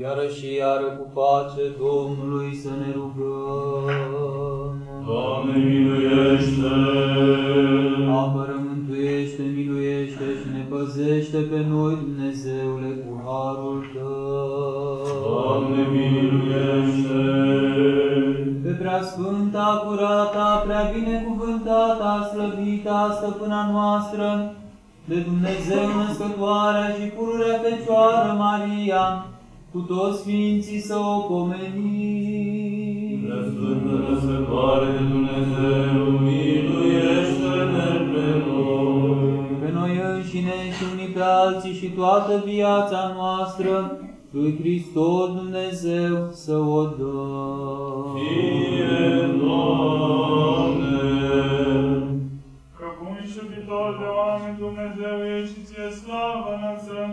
iară și iară cu pace Domnului să ne rugăm. Doamne, miluiește! Apără, mântuiește, miluiește și ne păzește pe noi, Dumnezeule, cu harul Tău. Doamne, miluiește! Pe prea sfânta, curata, prea binecuvântata, slăvita, stăpâna noastră, de Dumnezeu născătoarea și pururea Fecioară Maria, cu toți Sfinții să o pomenim. Prea Sfântă Născătoare de Dumnezeu, miluiește-ne pe noi! Pe noi înșine și unii pe alții și toată viața noastră, lui Hristos Dumnezeu să o dăm. Fie, Doamne! Că bun și iubitor de oameni Dumnezeu ești și ție slavă înălțăm,